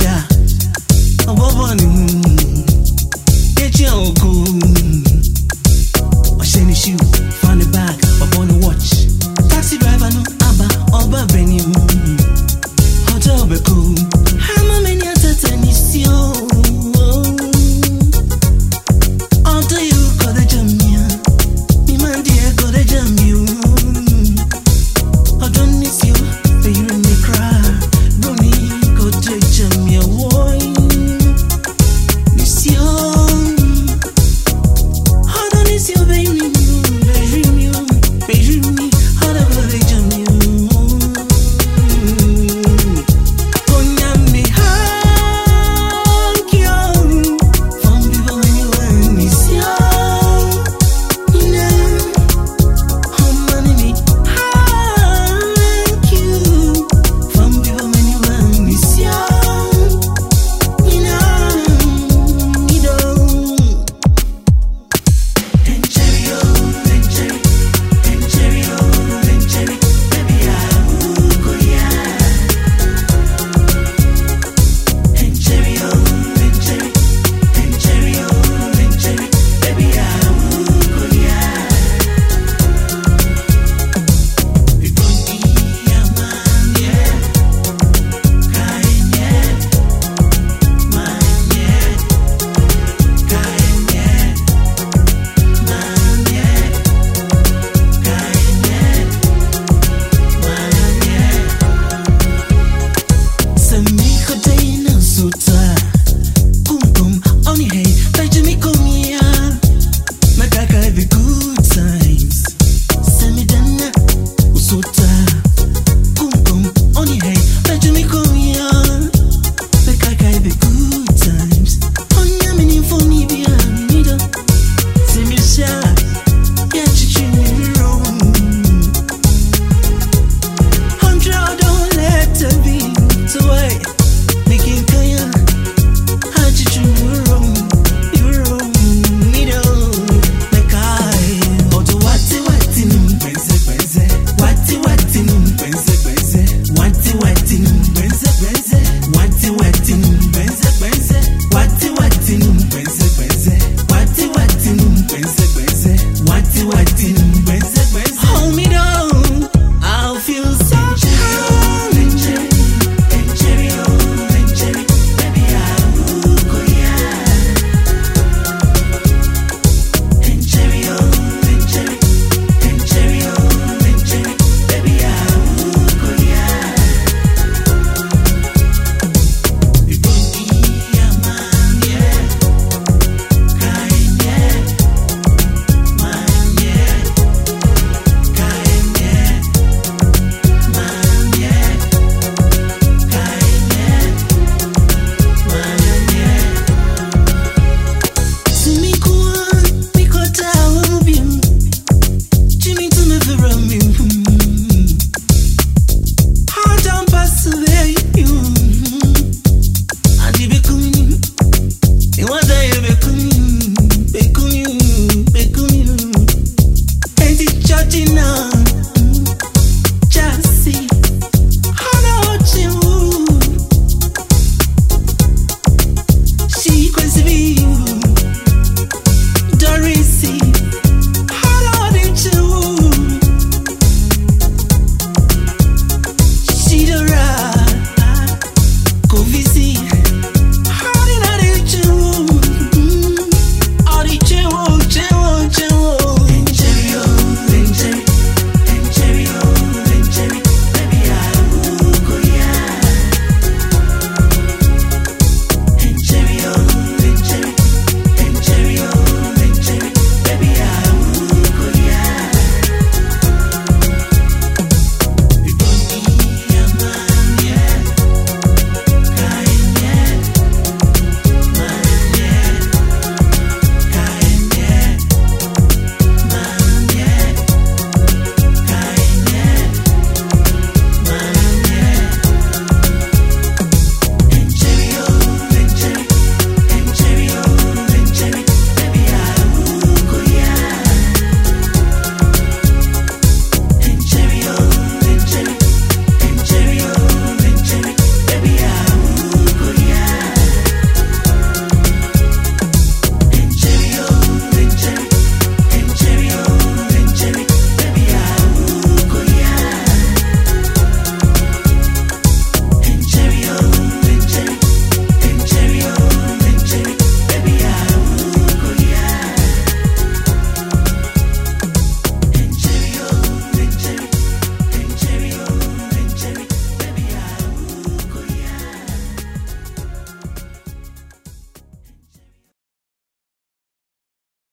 Yeah.